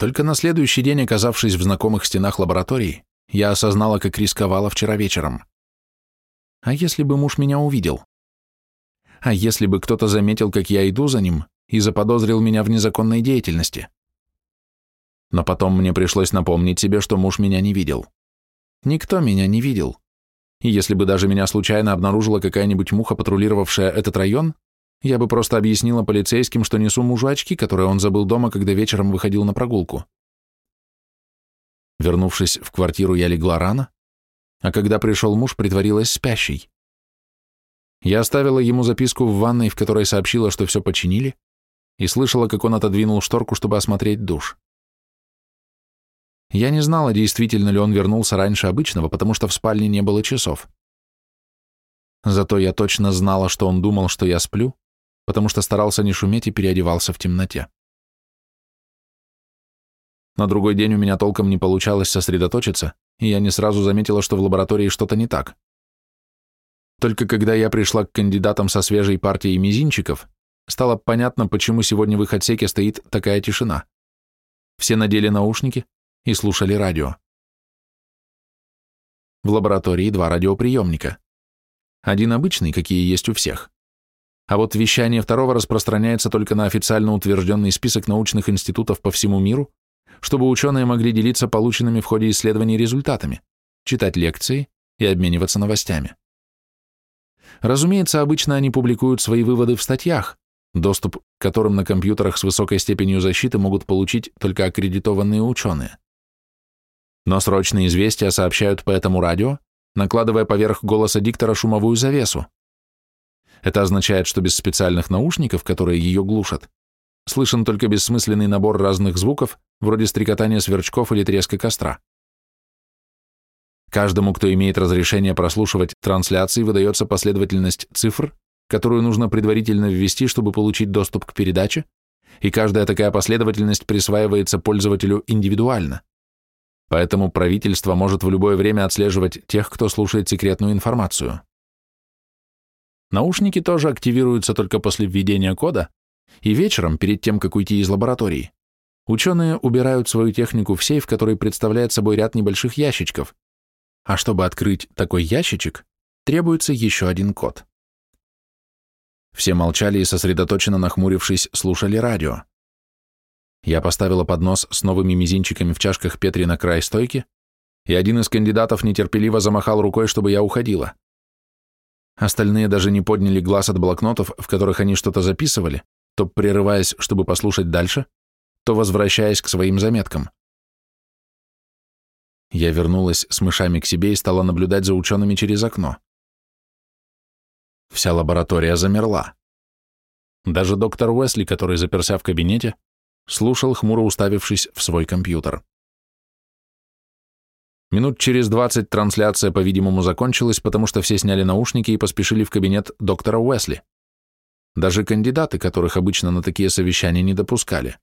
Только на следующий день, оказавшись в знакомых стенах лаборатории, я осознала, как рисковала вчера вечером. А если бы муж меня увидел? А если бы кто-то заметил, как я иду за ним, и заподозрил меня в незаконной деятельности? Но потом мне пришлось напомнить себе, что муж меня не видел. Никто меня не видел. И если бы даже меня случайно обнаружила какая-нибудь муха, патрулировавшая этот район, я бы просто объяснила полицейским, что несу мужу очки, которые он забыл дома, когда вечером выходил на прогулку. Вернувшись в квартиру, я легла рано, а когда пришел муж, притворилась спящей. Я оставила ему записку в ванной, в которой сообщила, что все починили, и слышала, как он отодвинул шторку, чтобы осмотреть душ. Я не знала, действительно ли он вернулся раньше обычного, потому что в спальне не было часов. Зато я точно знала, что он думал, что я сплю, потому что старался не шуметь и переодевался в темноте. На другой день у меня толком не получалось сосредоточиться, и я не сразу заметила, что в лаборатории что-то не так. Только когда я пришла к кандидатам со свежей партией мизинчиков, стало понятно, почему сегодня в их отсеке стоит такая тишина. Все надели наушники, и слушали радио. В лаборатории два радиоприемника. Один обычный, какие есть у всех. А вот вещание второго распространяется только на официально утвержденный список научных институтов по всему миру, чтобы ученые могли делиться полученными в ходе исследований результатами, читать лекции и обмениваться новостями. Разумеется, обычно они публикуют свои выводы в статьях, доступ к которым на компьютерах с высокой степенью защиты могут получить только аккредитованные ученые. Но срочные известия сообщают по этому радио, накладывая поверх голоса диктора шумовую завесу. Это означает, что без специальных наушников, которые ее глушат, слышен только бессмысленный набор разных звуков, вроде стрекотания сверчков или треска костра. Каждому, кто имеет разрешение прослушивать трансляции, выдается последовательность цифр, которую нужно предварительно ввести, чтобы получить доступ к передаче, и каждая такая последовательность присваивается пользователю индивидуально. Поэтому правительство может в любое время отслеживать тех, кто слушает секретную информацию. Наушники тоже активируются только после введения кода, и вечером, перед тем, как уйти из лаборатории, ученые убирают свою технику в сейф, который представляет собой ряд небольших ящичков. А чтобы открыть такой ящичек, требуется еще один код. Все молчали и, сосредоточенно нахмурившись, слушали радио. Я поставила поднос с новыми мизинчиками в чашках Петри на край стойки, и один из кандидатов нетерпеливо замахал рукой, чтобы я уходила. Остальные даже не подняли глаз от блокнотов, в которых они что-то записывали, то прерываясь, чтобы послушать дальше, то возвращаясь к своим заметкам. Я вернулась с мышами к себе и стала наблюдать за учеными через окно. Вся лаборатория замерла. Даже доктор Уэсли, который заперся в кабинете, слушал, хмуро уставившись в свой компьютер. Минут через двадцать трансляция, по-видимому, закончилась, потому что все сняли наушники и поспешили в кабинет доктора Уэсли. Даже кандидаты, которых обычно на такие совещания не допускали.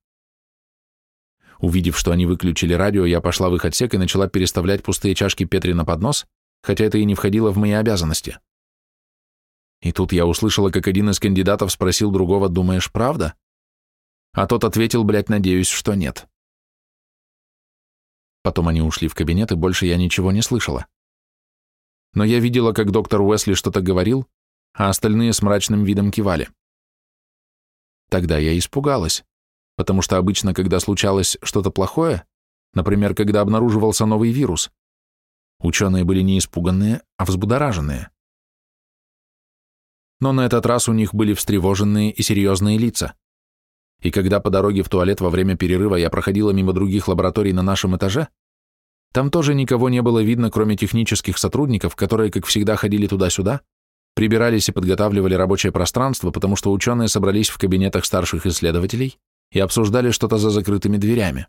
Увидев, что они выключили радио, я пошла в их отсек и начала переставлять пустые чашки Петри на поднос, хотя это и не входило в мои обязанности. И тут я услышала, как один из кандидатов спросил другого, «Думаешь, правда?» А тот ответил, блядь, надеюсь, что нет. Потом они ушли в кабинет, и больше я ничего не слышала. Но я видела, как доктор Уэсли что-то говорил, а остальные с мрачным видом кивали. Тогда я испугалась, потому что обычно, когда случалось что-то плохое, например, когда обнаруживался новый вирус, ученые были не испуганные, а взбудораженные. Но на этот раз у них были встревоженные и серьезные лица и когда по дороге в туалет во время перерыва я проходила мимо других лабораторий на нашем этаже, там тоже никого не было видно, кроме технических сотрудников, которые, как всегда, ходили туда-сюда, прибирались и подготавливали рабочее пространство, потому что ученые собрались в кабинетах старших исследователей и обсуждали что-то за закрытыми дверями.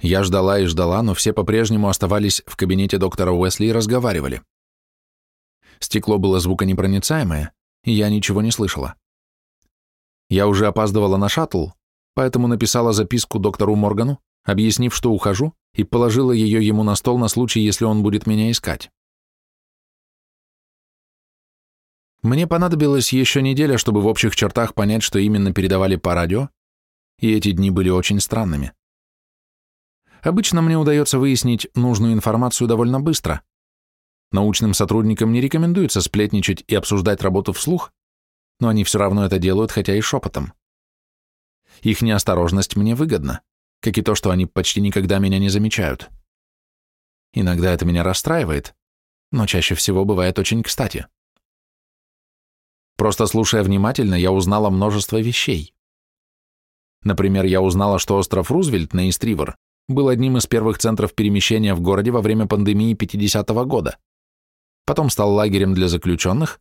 Я ждала и ждала, но все по-прежнему оставались в кабинете доктора Уэсли и разговаривали. Стекло было звуконепроницаемое, и я ничего не слышала. Я уже опаздывала на шаттл, поэтому написала записку доктору Моргану, объяснив, что ухожу, и положила ее ему на стол на случай, если он будет меня искать. Мне понадобилась еще неделя, чтобы в общих чертах понять, что именно передавали по радио, и эти дни были очень странными. Обычно мне удается выяснить нужную информацию довольно быстро. Научным сотрудникам не рекомендуется сплетничать и обсуждать работу вслух, но они все равно это делают, хотя и шепотом. Их неосторожность мне выгодна, как и то, что они почти никогда меня не замечают. Иногда это меня расстраивает, но чаще всего бывает очень кстати. Просто слушая внимательно, я узнала множество вещей. Например, я узнала, что остров Рузвельт на Истривер был одним из первых центров перемещения в городе во время пандемии 50-го года. Потом стал лагерем для заключенных,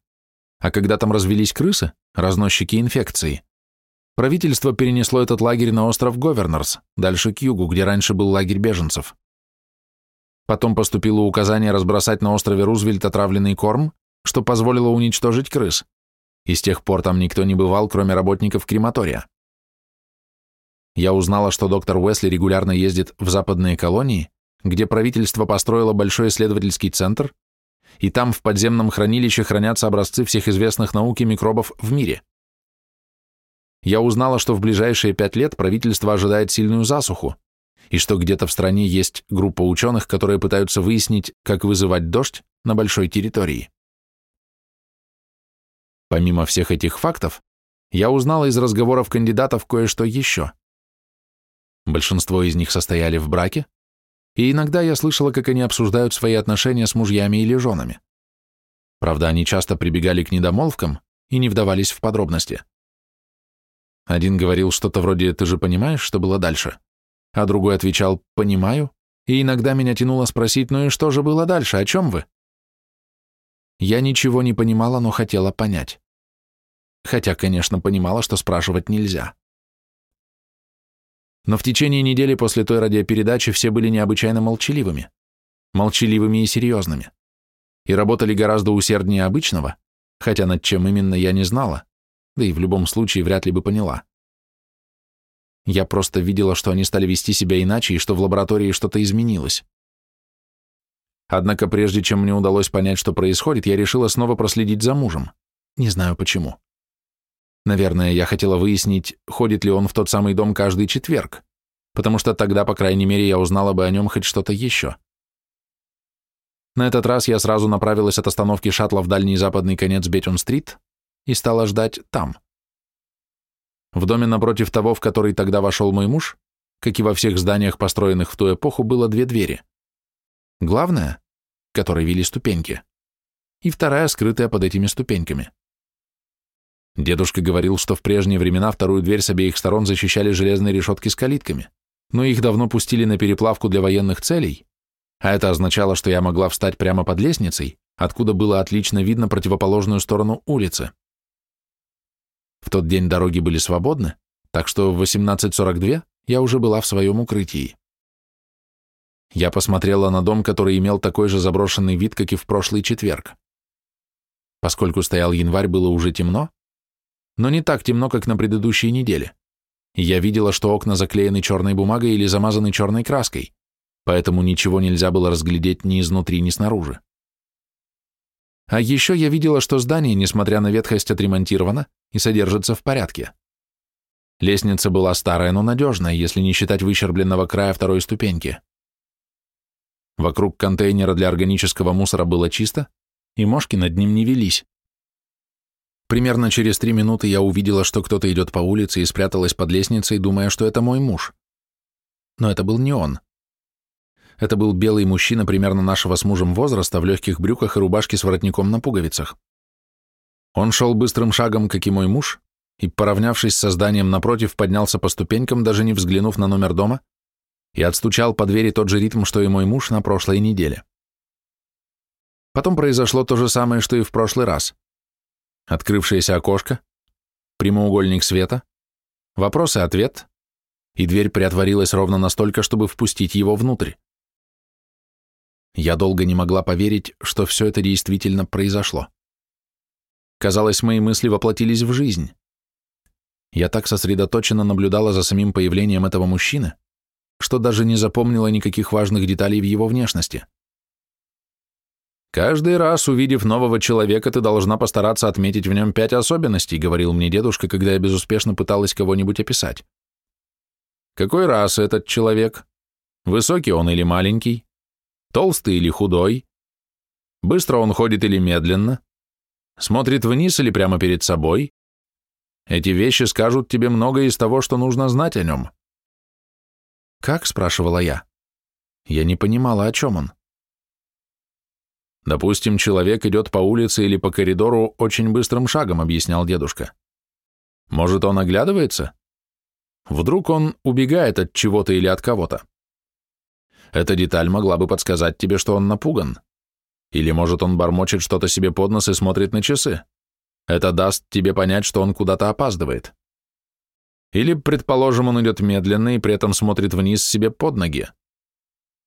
а когда там развелись крысы, разносчики инфекции, правительство перенесло этот лагерь на остров Говернорс, дальше к югу, где раньше был лагерь беженцев. Потом поступило указание разбросать на острове Рузвельт отравленный корм, что позволило уничтожить крыс, и с тех пор там никто не бывал, кроме работников крематория. Я узнала, что доктор Уэсли регулярно ездит в западные колонии, где правительство построило большой исследовательский центр, и там в подземном хранилище хранятся образцы всех известных наук и микробов в мире. Я узнала, что в ближайшие пять лет правительство ожидает сильную засуху, и что где-то в стране есть группа ученых, которые пытаются выяснить, как вызывать дождь на большой территории. Помимо всех этих фактов, я узнала из разговоров кандидатов кое-что еще. Большинство из них состояли в браке, и иногда я слышала, как они обсуждают свои отношения с мужьями или женами. Правда, они часто прибегали к недомолвкам и не вдавались в подробности. Один говорил что-то вроде «ты же понимаешь, что было дальше?» А другой отвечал «понимаю», и иногда меня тянуло спросить «ну и что же было дальше, о чем вы?» Я ничего не понимала, но хотела понять. Хотя, конечно, понимала, что спрашивать нельзя. Но в течение недели после той радиопередачи все были необычайно молчаливыми. Молчаливыми и серьезными. И работали гораздо усерднее обычного, хотя над чем именно я не знала, да и в любом случае вряд ли бы поняла. Я просто видела, что они стали вести себя иначе и что в лаборатории что-то изменилось. Однако прежде чем мне удалось понять, что происходит, я решила снова проследить за мужем. Не знаю почему. Наверное, я хотела выяснить, ходит ли он в тот самый дом каждый четверг, потому что тогда, по крайней мере, я узнала бы о нем хоть что-то еще. На этот раз я сразу направилась от остановки шаттла в дальний западный конец Бетюн-стрит и стала ждать там. В доме напротив того, в который тогда вошел мой муж, как и во всех зданиях, построенных в ту эпоху, было две двери. Главная, которой вели ступеньки, и вторая, скрытая под этими ступеньками. Дедушка говорил, что в прежние времена вторую дверь с обеих сторон защищали железные решетки с калитками, но их давно пустили на переплавку для военных целей, а это означало, что я могла встать прямо под лестницей, откуда было отлично видно противоположную сторону улицы. В тот день дороги были свободны, так что в 18.42 я уже была в своем укрытии. Я посмотрела на дом, который имел такой же заброшенный вид, как и в прошлый четверг. Поскольку стоял январь, было уже темно, но не так темно, как на предыдущей неделе. Я видела, что окна заклеены черной бумагой или замазаны черной краской, поэтому ничего нельзя было разглядеть ни изнутри, ни снаружи. А еще я видела, что здание, несмотря на ветхость, отремонтировано и содержится в порядке. Лестница была старая, но надежная, если не считать выщербленного края второй ступеньки. Вокруг контейнера для органического мусора было чисто, и мошки над ним не велись. Примерно через три минуты я увидела, что кто-то идет по улице и спряталась под лестницей, думая, что это мой муж. Но это был не он. Это был белый мужчина примерно нашего с мужем возраста в легких брюках и рубашке с воротником на пуговицах. Он шел быстрым шагом, как и мой муж, и, поравнявшись со зданием напротив, поднялся по ступенькам, даже не взглянув на номер дома, и отстучал по двери тот же ритм, что и мой муж на прошлой неделе. Потом произошло то же самое, что и в прошлый раз — Открывшееся окошко, прямоугольник света, вопрос и ответ, и дверь приотворилась ровно настолько, чтобы впустить его внутрь. Я долго не могла поверить, что все это действительно произошло. Казалось, мои мысли воплотились в жизнь. Я так сосредоточенно наблюдала за самим появлением этого мужчины, что даже не запомнила никаких важных деталей в его внешности. «Каждый раз, увидев нового человека, ты должна постараться отметить в нем пять особенностей», говорил мне дедушка, когда я безуспешно пыталась кого-нибудь описать. «Какой раз этот человек? Высокий он или маленький? Толстый или худой? Быстро он ходит или медленно? Смотрит вниз или прямо перед собой? Эти вещи скажут тебе многое из того, что нужно знать о нем. «Как?» — спрашивала я. Я не понимала, о чем он. «Допустим, человек идет по улице или по коридору очень быстрым шагом», — объяснял дедушка. «Может, он оглядывается? Вдруг он убегает от чего-то или от кого-то? Эта деталь могла бы подсказать тебе, что он напуган. Или, может, он бормочет что-то себе под нос и смотрит на часы. Это даст тебе понять, что он куда-то опаздывает. Или, предположим, он идет медленно и при этом смотрит вниз себе под ноги.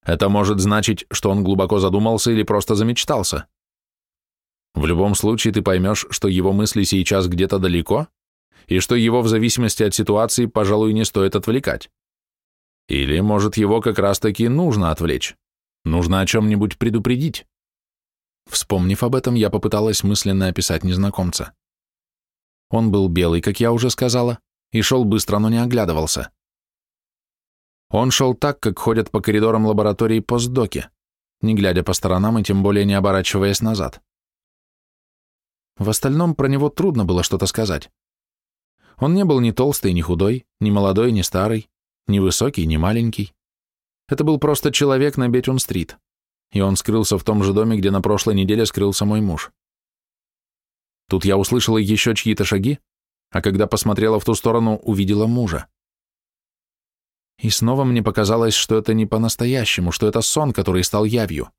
Это может значить, что он глубоко задумался или просто замечтался. В любом случае ты поймешь, что его мысли сейчас где-то далеко, и что его в зависимости от ситуации, пожалуй, не стоит отвлекать. Или, может, его как раз-таки нужно отвлечь. Нужно о чем-нибудь предупредить. Вспомнив об этом, я попыталась мысленно описать незнакомца. Он был белый, как я уже сказала, и шел быстро, но не оглядывался. Он шел так, как ходят по коридорам лаборатории постдоки, не глядя по сторонам и тем более не оборачиваясь назад. В остальном про него трудно было что-то сказать. Он не был ни толстый, ни худой, ни молодой, ни старый, ни высокий, ни маленький. Это был просто человек на Бетюн-стрит, и он скрылся в том же доме, где на прошлой неделе скрылся мой муж. Тут я услышала еще чьи-то шаги, а когда посмотрела в ту сторону, увидела мужа. И снова мне показалось, что это не по-настоящему, что это сон, который стал явью.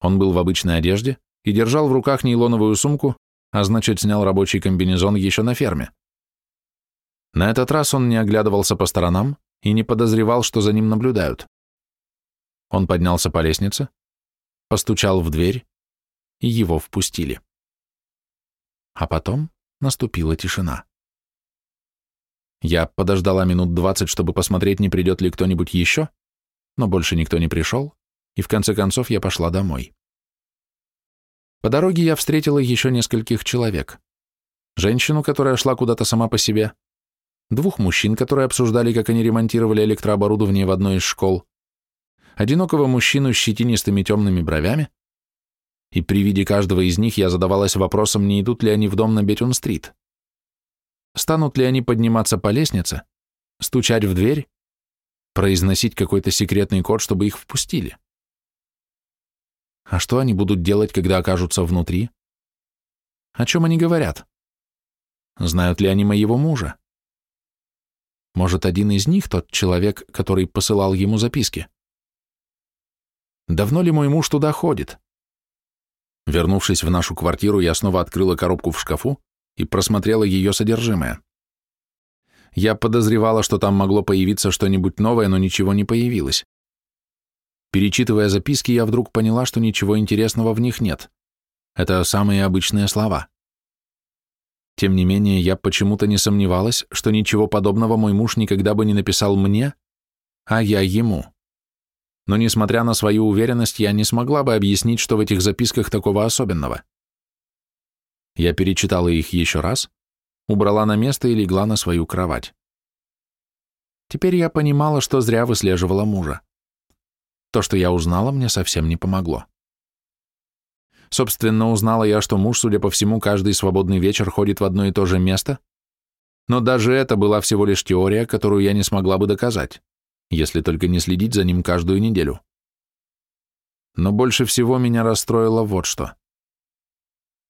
Он был в обычной одежде и держал в руках нейлоновую сумку, а значит, снял рабочий комбинезон еще на ферме. На этот раз он не оглядывался по сторонам и не подозревал, что за ним наблюдают. Он поднялся по лестнице, постучал в дверь, и его впустили. А потом наступила тишина. Я подождала минут двадцать, чтобы посмотреть, не придет ли кто-нибудь еще, но больше никто не пришел, и в конце концов я пошла домой. По дороге я встретила еще нескольких человек. Женщину, которая шла куда-то сама по себе, двух мужчин, которые обсуждали, как они ремонтировали электрооборудование в одной из школ, одинокого мужчину с щетинистыми темными бровями, и при виде каждого из них я задавалась вопросом, не идут ли они в дом на Бетюн-стрит. Станут ли они подниматься по лестнице, стучать в дверь, произносить какой-то секретный код, чтобы их впустили? А что они будут делать, когда окажутся внутри? О чем они говорят? Знают ли они моего мужа? Может, один из них тот человек, который посылал ему записки? Давно ли мой муж туда ходит? Вернувшись в нашу квартиру, я снова открыла коробку в шкафу и просмотрела ее содержимое. Я подозревала, что там могло появиться что-нибудь новое, но ничего не появилось. Перечитывая записки, я вдруг поняла, что ничего интересного в них нет. Это самые обычные слова. Тем не менее, я почему-то не сомневалась, что ничего подобного мой муж никогда бы не написал мне, а я ему. Но, несмотря на свою уверенность, я не смогла бы объяснить, что в этих записках такого особенного. Я перечитала их еще раз, убрала на место и легла на свою кровать. Теперь я понимала, что зря выслеживала мужа. То, что я узнала, мне совсем не помогло. Собственно, узнала я, что муж, судя по всему, каждый свободный вечер ходит в одно и то же место, но даже это была всего лишь теория, которую я не смогла бы доказать, если только не следить за ним каждую неделю. Но больше всего меня расстроило вот что.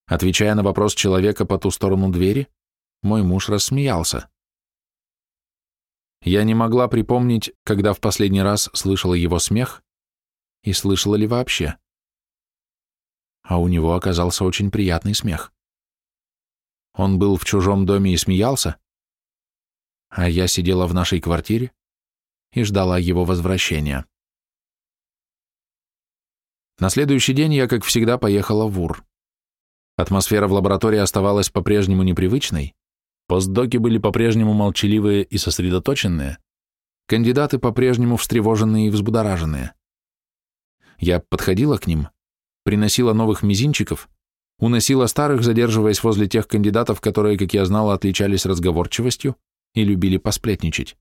Отвечая на вопрос человека по ту сторону двери, мой муж рассмеялся. Я не могла припомнить, когда в последний раз слышала его смех и слышала ли вообще. А у него оказался очень приятный смех. Он был в чужом доме и смеялся, а я сидела в нашей квартире и ждала его возвращения. На следующий день я, как всегда, поехала в УР. Атмосфера в лаборатории оставалась по-прежнему непривычной, постдоки были по-прежнему молчаливые и сосредоточенные, кандидаты по-прежнему встревоженные и взбудораженные. Я подходила к ним, приносила новых мизинчиков, уносила старых, задерживаясь возле тех кандидатов, которые, как я знала, отличались разговорчивостью и любили посплетничать.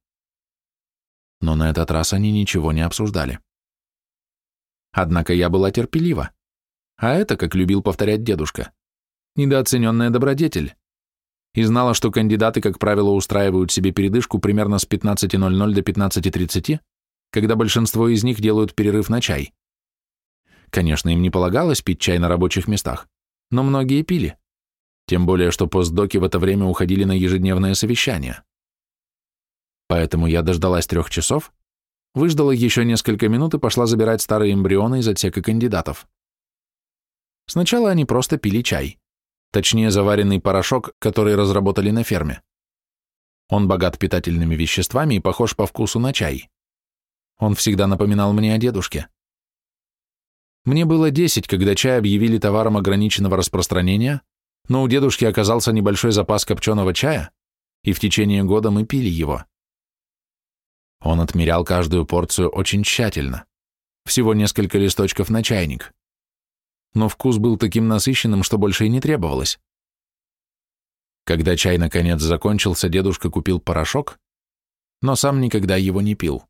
но на этот раз они ничего не обсуждали. Однако я была терпелива, а это, как любил повторять дедушка, недооцененная добродетель, и знала, что кандидаты, как правило, устраивают себе передышку примерно с 15.00 до 15.30, когда большинство из них делают перерыв на чай. Конечно, им не полагалось пить чай на рабочих местах, но многие пили, тем более, что постдоки в это время уходили на ежедневное совещание. Поэтому я дождалась трех часов, выждала еще несколько минут и пошла забирать старые эмбрионы из отсека кандидатов. Сначала они просто пили чай, точнее заваренный порошок, который разработали на ферме. Он богат питательными веществами и похож по вкусу на чай. Он всегда напоминал мне о дедушке. Мне было 10, когда чай объявили товаром ограниченного распространения, но у дедушки оказался небольшой запас копченого чая, и в течение года мы пили его. Он отмерял каждую порцию очень тщательно, всего несколько листочков на чайник. Но вкус был таким насыщенным, что больше и не требовалось. Когда чай наконец закончился, дедушка купил порошок, но сам никогда его не пил.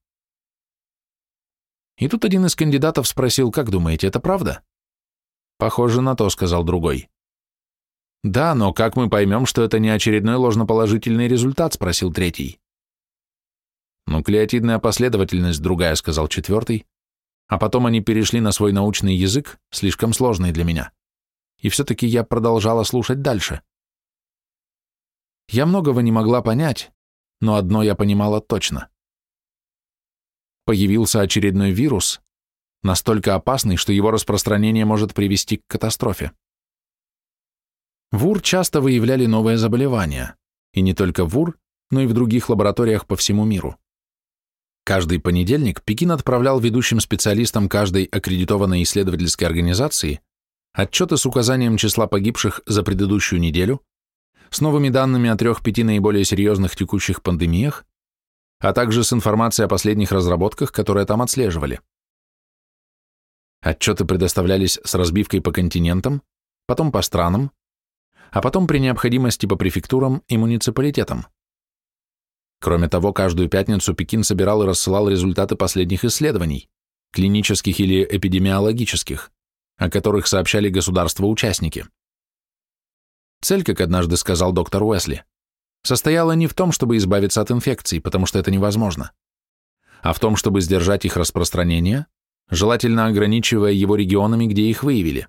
И тут один из кандидатов спросил, как думаете, это правда? Похоже на то, сказал другой. Да, но как мы поймем, что это не очередной ложноположительный результат, спросил третий. Нуклеотидная последовательность другая, сказал четвертый, а потом они перешли на свой научный язык, слишком сложный для меня. И все-таки я продолжала слушать дальше. Я многого не могла понять, но одно я понимала точно. Появился очередной вирус, настолько опасный, что его распространение может привести к катастрофе. В УР часто выявляли новые заболевания, и не только в УР, но и в других лабораториях по всему миру. Каждый понедельник Пекин отправлял ведущим специалистам каждой аккредитованной исследовательской организации отчеты с указанием числа погибших за предыдущую неделю, с новыми данными о трех-пяти наиболее серьезных текущих пандемиях, а также с информацией о последних разработках, которые там отслеживали. Отчеты предоставлялись с разбивкой по континентам, потом по странам, а потом при необходимости по префектурам и муниципалитетам. Кроме того, каждую пятницу Пекин собирал и рассылал результаты последних исследований, клинических или эпидемиологических, о которых сообщали государства-участники. Цель, как однажды сказал доктор Уэсли, состояла не в том, чтобы избавиться от инфекций, потому что это невозможно, а в том, чтобы сдержать их распространение, желательно ограничивая его регионами, где их выявили.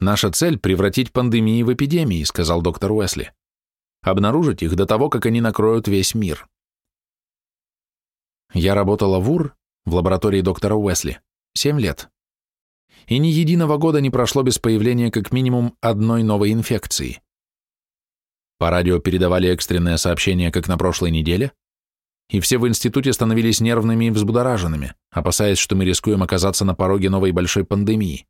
Наша цель – превратить пандемии в эпидемии, сказал доктор Уэсли. Обнаружить их до того, как они накроют весь мир. Я работала в УР, в лаборатории доктора Уэсли, 7 лет. И ни единого года не прошло без появления как минимум одной новой инфекции. По радио передавали экстренное сообщение, как на прошлой неделе, и все в институте становились нервными и взбудораженными, опасаясь, что мы рискуем оказаться на пороге новой большой пандемии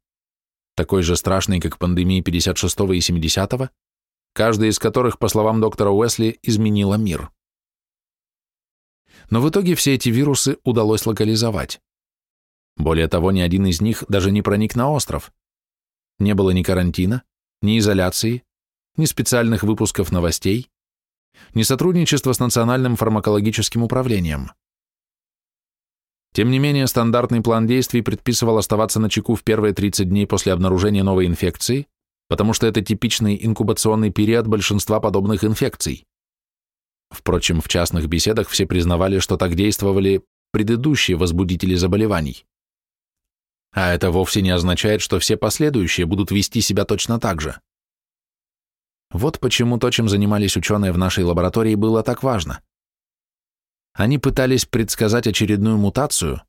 такой же страшный, как пандемии 56-го и 70-го, каждая из которых, по словам доктора Уэсли, изменила мир. Но в итоге все эти вирусы удалось локализовать. Более того, ни один из них даже не проник на остров. Не было ни карантина, ни изоляции, ни специальных выпусков новостей, ни сотрудничества с Национальным фармакологическим управлением. Тем не менее, стандартный план действий предписывал оставаться на чеку в первые 30 дней после обнаружения новой инфекции, потому что это типичный инкубационный период большинства подобных инфекций. Впрочем, в частных беседах все признавали, что так действовали предыдущие возбудители заболеваний. А это вовсе не означает, что все последующие будут вести себя точно так же. Вот почему то, чем занимались ученые в нашей лаборатории, было так важно. Они пытались предсказать очередную мутацию,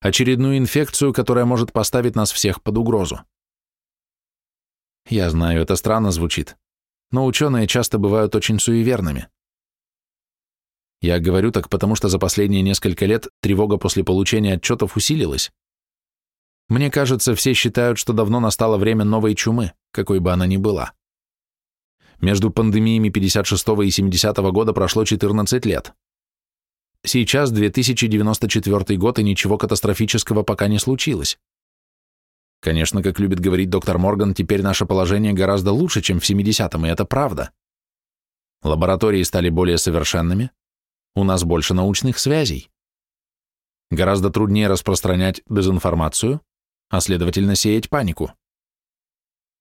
очередную инфекцию, которая может поставить нас всех под угрозу. Я знаю, это странно звучит, но ученые часто бывают очень суеверными. Я говорю так потому, что за последние несколько лет тревога после получения отчетов усилилась. Мне кажется, все считают, что давно настало время новой чумы, какой бы она ни была. Между пандемиями 56 и 70 -го года прошло 14 лет. Сейчас 2094 год, и ничего катастрофического пока не случилось. Конечно, как любит говорить доктор Морган, теперь наше положение гораздо лучше, чем в 70-м, и это правда. Лаборатории стали более совершенными, у нас больше научных связей. Гораздо труднее распространять дезинформацию, а следовательно сеять панику.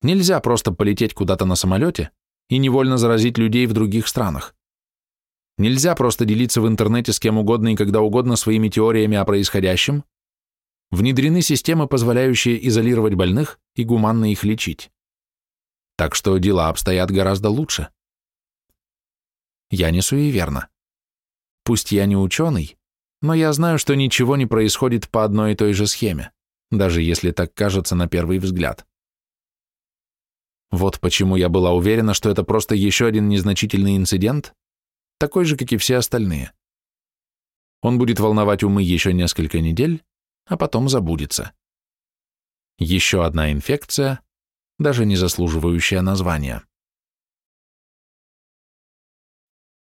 Нельзя просто полететь куда-то на самолете и невольно заразить людей в других странах. Нельзя просто делиться в интернете с кем угодно и когда угодно своими теориями о происходящем. Внедрены системы, позволяющие изолировать больных и гуманно их лечить. Так что дела обстоят гораздо лучше. Я не суеверна. Пусть я не ученый, но я знаю, что ничего не происходит по одной и той же схеме, даже если так кажется на первый взгляд. Вот почему я была уверена, что это просто еще один незначительный инцидент, такой же, как и все остальные. Он будет волновать умы еще несколько недель, а потом забудется. Еще одна инфекция, даже не заслуживающая названия.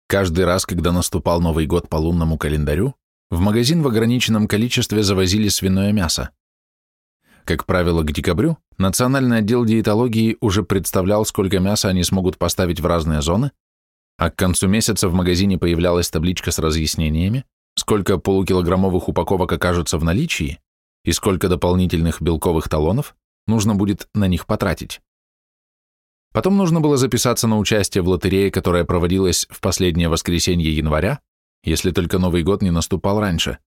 Каждый раз, когда наступал Новый год по лунному календарю, в магазин в ограниченном количестве завозили свиное мясо. Как правило, к декабрю Национальный отдел диетологии уже представлял, сколько мяса они смогут поставить в разные зоны, а к концу месяца в магазине появлялась табличка с разъяснениями, сколько полукилограммовых упаковок окажутся в наличии и сколько дополнительных белковых талонов нужно будет на них потратить. Потом нужно было записаться на участие в лотерее, которая проводилась в последнее воскресенье января, если только Новый год не наступал раньше.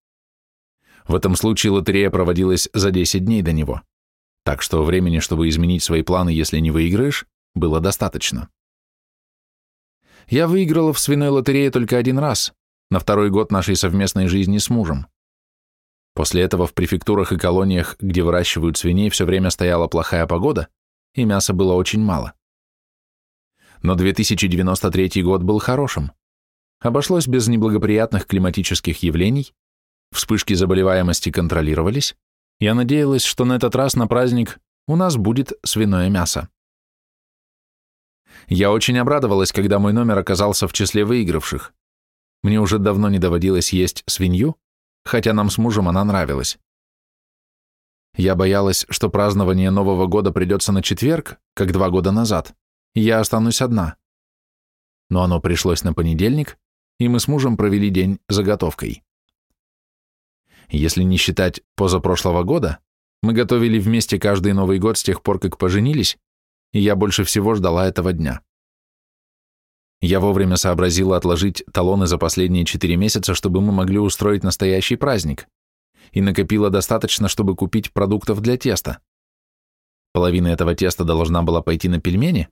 В этом случае лотерея проводилась за 10 дней до него, так что времени, чтобы изменить свои планы, если не выиграешь, было достаточно. Я выиграла в свиной лотерее только один раз, на второй год нашей совместной жизни с мужем. После этого в префектурах и колониях, где выращивают свиней, все время стояла плохая погода, и мяса было очень мало но 2093 год был хорошим. Обошлось без неблагоприятных климатических явлений, вспышки заболеваемости контролировались, я надеялась, что на этот раз на праздник у нас будет свиное мясо. Я очень обрадовалась, когда мой номер оказался в числе выигравших. Мне уже давно не доводилось есть свинью, хотя нам с мужем она нравилась. Я боялась, что празднование Нового года придется на четверг, как два года назад, я останусь одна. Но оно пришлось на понедельник, и мы с мужем провели день заготовкой. Если не считать позапрошлого года, мы готовили вместе каждый Новый год с тех пор, как поженились, и я больше всего ждала этого дня. Я вовремя сообразила отложить талоны за последние четыре месяца, чтобы мы могли устроить настоящий праздник, и накопила достаточно, чтобы купить продуктов для теста. Половина этого теста должна была пойти на пельмени,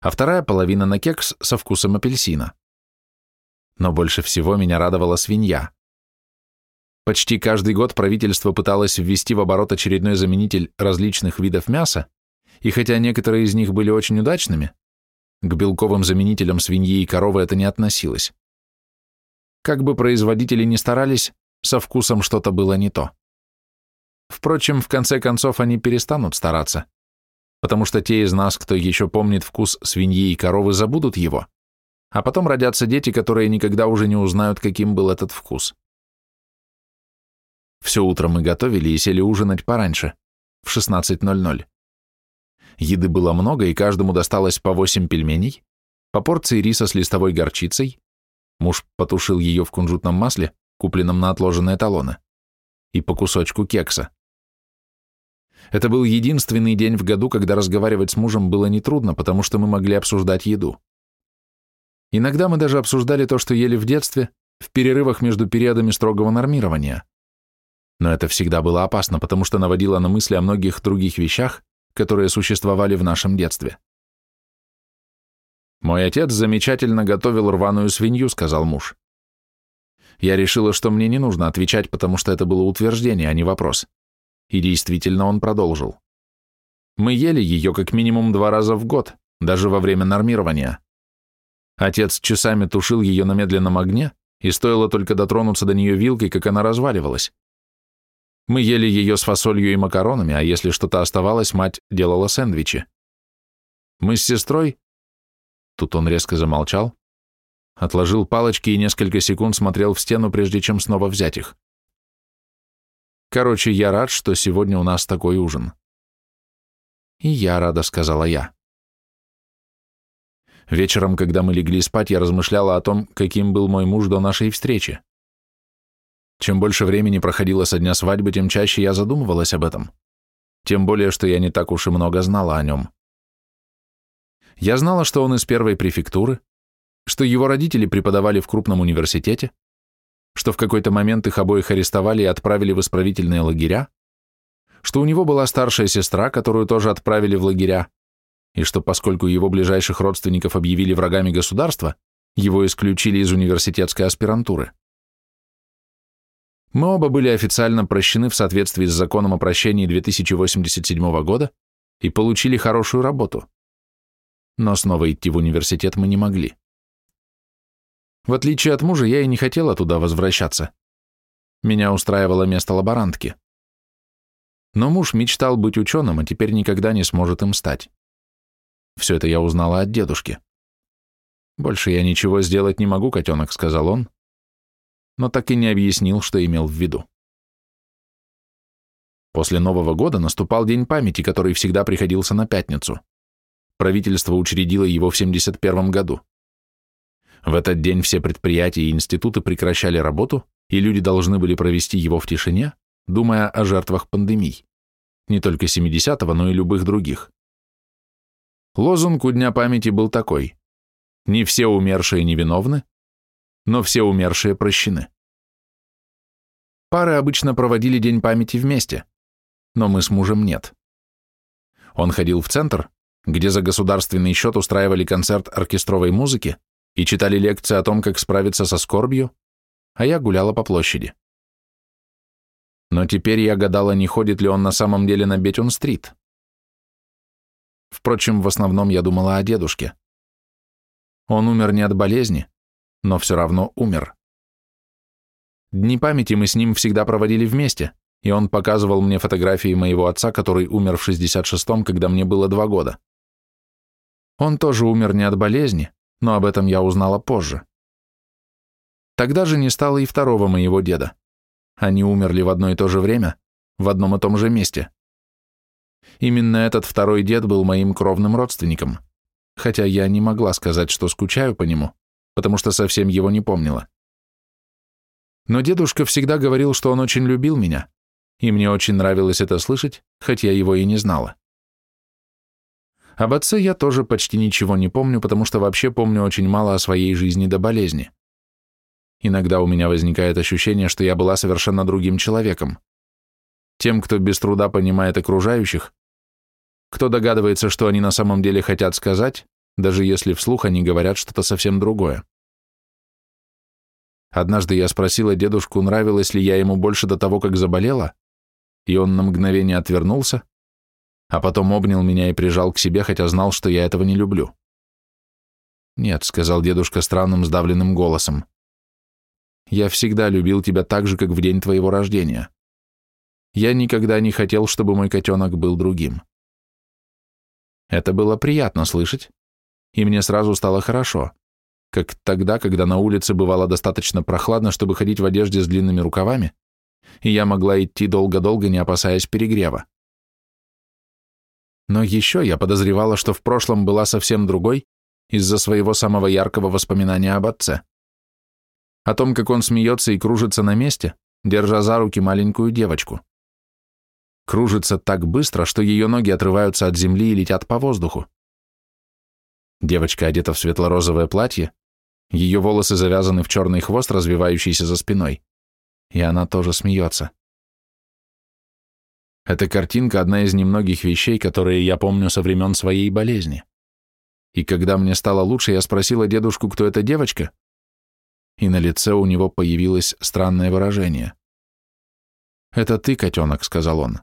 а вторая половина на кекс со вкусом апельсина. Но больше всего меня радовала свинья. Почти каждый год правительство пыталось ввести в оборот очередной заменитель различных видов мяса, и хотя некоторые из них были очень удачными, к белковым заменителям свиньи и коровы это не относилось. Как бы производители ни старались, со вкусом что-то было не то. Впрочем, в конце концов они перестанут стараться потому что те из нас, кто еще помнит вкус свиньи и коровы, забудут его, а потом родятся дети, которые никогда уже не узнают, каким был этот вкус. Все утро мы готовили и сели ужинать пораньше, в 16.00. Еды было много, и каждому досталось по 8 пельменей, по порции риса с листовой горчицей, муж потушил ее в кунжутном масле, купленном на отложенные талоны, и по кусочку кекса. Это был единственный день в году, когда разговаривать с мужем было нетрудно, потому что мы могли обсуждать еду. Иногда мы даже обсуждали то, что ели в детстве, в перерывах между периодами строгого нормирования. Но это всегда было опасно, потому что наводило на мысли о многих других вещах, которые существовали в нашем детстве. «Мой отец замечательно готовил рваную свинью», — сказал муж. Я решила, что мне не нужно отвечать, потому что это было утверждение, а не вопрос. И действительно он продолжил. Мы ели ее как минимум два раза в год, даже во время нормирования. Отец часами тушил ее на медленном огне, и стоило только дотронуться до нее вилкой, как она разваливалась. Мы ели ее с фасолью и макаронами, а если что-то оставалось, мать делала сэндвичи. Мы с сестрой... Тут он резко замолчал, отложил палочки и несколько секунд смотрел в стену, прежде чем снова взять их. Короче, я рад, что сегодня у нас такой ужин. И я рада, сказала я. Вечером, когда мы легли спать, я размышляла о том, каким был мой муж до нашей встречи. Чем больше времени проходило со дня свадьбы, тем чаще я задумывалась об этом. Тем более, что я не так уж и много знала о нем. Я знала, что он из первой префектуры, что его родители преподавали в крупном университете, что в какой-то момент их обоих арестовали и отправили в исправительные лагеря, что у него была старшая сестра, которую тоже отправили в лагеря, и что поскольку его ближайших родственников объявили врагами государства, его исключили из университетской аспирантуры. Мы оба были официально прощены в соответствии с законом о прощении 2087 года и получили хорошую работу. Но снова идти в университет мы не могли. В отличие от мужа, я и не хотела туда возвращаться. Меня устраивало место лаборантки. Но муж мечтал быть ученым, а теперь никогда не сможет им стать. Все это я узнала от дедушки. «Больше я ничего сделать не могу, котенок», — сказал он, но так и не объяснил, что имел в виду. После Нового года наступал День памяти, который всегда приходился на пятницу. Правительство учредило его в 71 году. В этот день все предприятия и институты прекращали работу, и люди должны были провести его в тишине, думая о жертвах пандемий. Не только 70-го, но и любых других. Лозунг у Дня памяти был такой. Не все умершие невиновны, но все умершие прощены. Пары обычно проводили День памяти вместе, но мы с мужем нет. Он ходил в центр, где за государственный счет устраивали концерт оркестровой музыки и читали лекции о том, как справиться со скорбью, а я гуляла по площади. Но теперь я гадала, не ходит ли он на самом деле на Бетюн-стрит. Впрочем, в основном я думала о дедушке. Он умер не от болезни, но все равно умер. Дни памяти мы с ним всегда проводили вместе, и он показывал мне фотографии моего отца, который умер в 66-м, когда мне было два года. Он тоже умер не от болезни, но об этом я узнала позже. Тогда же не стало и второго моего деда. Они умерли в одно и то же время, в одном и том же месте. Именно этот второй дед был моим кровным родственником, хотя я не могла сказать, что скучаю по нему, потому что совсем его не помнила. Но дедушка всегда говорил, что он очень любил меня, и мне очень нравилось это слышать, хоть я его и не знала. Об отце я тоже почти ничего не помню, потому что вообще помню очень мало о своей жизни до болезни. Иногда у меня возникает ощущение, что я была совершенно другим человеком. Тем, кто без труда понимает окружающих, кто догадывается, что они на самом деле хотят сказать, даже если вслух они говорят что-то совсем другое. Однажды я спросила дедушку, нравилось ли я ему больше до того, как заболела, и он на мгновение отвернулся, а потом обнял меня и прижал к себе, хотя знал, что я этого не люблю. «Нет», — сказал дедушка странным сдавленным голосом, — «я всегда любил тебя так же, как в день твоего рождения. Я никогда не хотел, чтобы мой котенок был другим». Это было приятно слышать, и мне сразу стало хорошо, как тогда, когда на улице бывало достаточно прохладно, чтобы ходить в одежде с длинными рукавами, и я могла идти долго-долго, не опасаясь перегрева. Но еще я подозревала, что в прошлом была совсем другой из-за своего самого яркого воспоминания об отце. О том, как он смеется и кружится на месте, держа за руки маленькую девочку. Кружится так быстро, что ее ноги отрываются от земли и летят по воздуху. Девочка одета в светло-розовое платье, ее волосы завязаны в черный хвост, развивающийся за спиной, и она тоже смеется. Эта картинка – одна из немногих вещей, которые я помню со времен своей болезни. И когда мне стало лучше, я спросила дедушку, кто эта девочка, и на лице у него появилось странное выражение. «Это ты, котенок», — сказал он.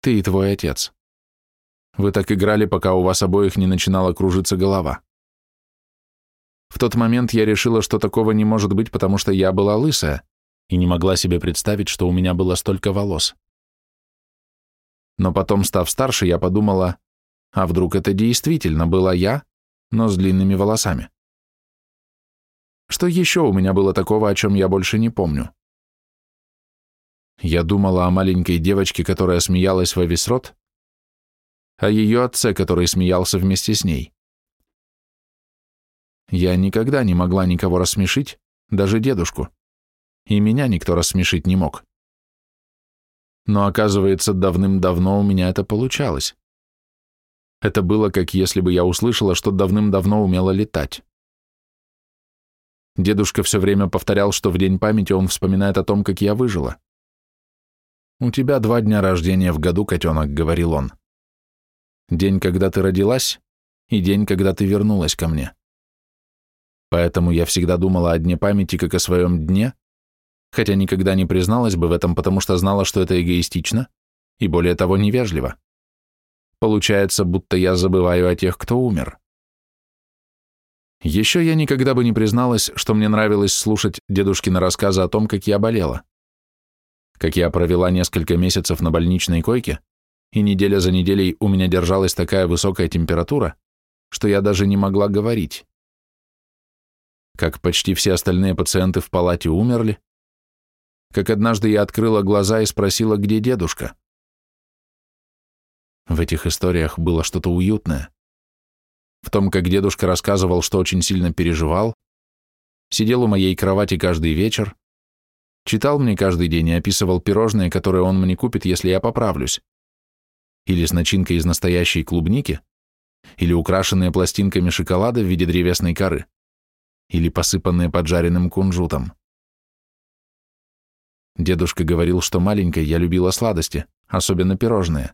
«Ты и твой отец». Вы так играли, пока у вас обоих не начинала кружиться голова. В тот момент я решила, что такого не может быть, потому что я была лысая и не могла себе представить, что у меня было столько волос. Но потом, став старше, я подумала, а вдруг это действительно была я, но с длинными волосами? Что еще у меня было такого, о чем я больше не помню? Я думала о маленькой девочке, которая смеялась во весь рот, о ее отце, который смеялся вместе с ней. Я никогда не могла никого рассмешить, даже дедушку. И меня никто рассмешить не мог. Но, оказывается, давным-давно у меня это получалось. Это было, как если бы я услышала, что давным-давно умела летать. Дедушка все время повторял, что в день памяти он вспоминает о том, как я выжила. «У тебя два дня рождения в году, котенок», — говорил он. «День, когда ты родилась, и день, когда ты вернулась ко мне. Поэтому я всегда думала о дне памяти как о своем дне, хотя никогда не призналась бы в этом, потому что знала, что это эгоистично и, более того, невежливо. Получается, будто я забываю о тех, кто умер. Еще я никогда бы не призналась, что мне нравилось слушать дедушкины рассказы о том, как я болела. Как я провела несколько месяцев на больничной койке, и неделя за неделей у меня держалась такая высокая температура, что я даже не могла говорить. Как почти все остальные пациенты в палате умерли, как однажды я открыла глаза и спросила, где дедушка. В этих историях было что-то уютное. В том, как дедушка рассказывал, что очень сильно переживал, сидел у моей кровати каждый вечер, читал мне каждый день и описывал пирожные, которые он мне купит, если я поправлюсь, или с начинкой из настоящей клубники, или украшенные пластинками шоколада в виде древесной коры, или посыпанные поджаренным кунжутом. Дедушка говорил, что маленькой я любила сладости, особенно пирожные.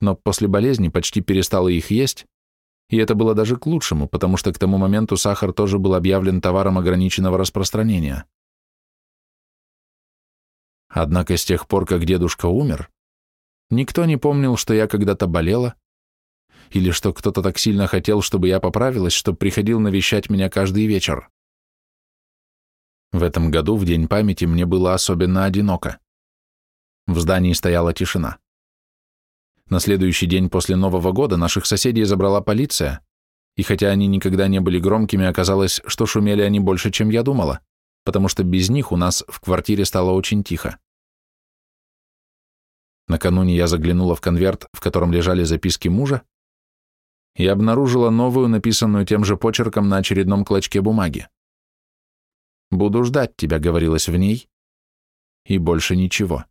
Но после болезни почти перестала их есть, и это было даже к лучшему, потому что к тому моменту сахар тоже был объявлен товаром ограниченного распространения. Однако с тех пор, как дедушка умер, никто не помнил, что я когда-то болела, или что кто-то так сильно хотел, чтобы я поправилась, что приходил навещать меня каждый вечер. В этом году, в День памяти, мне было особенно одиноко. В здании стояла тишина. На следующий день после Нового года наших соседей забрала полиция, и хотя они никогда не были громкими, оказалось, что шумели они больше, чем я думала, потому что без них у нас в квартире стало очень тихо. Накануне я заглянула в конверт, в котором лежали записки мужа, и обнаружила новую, написанную тем же почерком на очередном клочке бумаги. «Буду ждать тебя», — говорилось в ней, и больше ничего.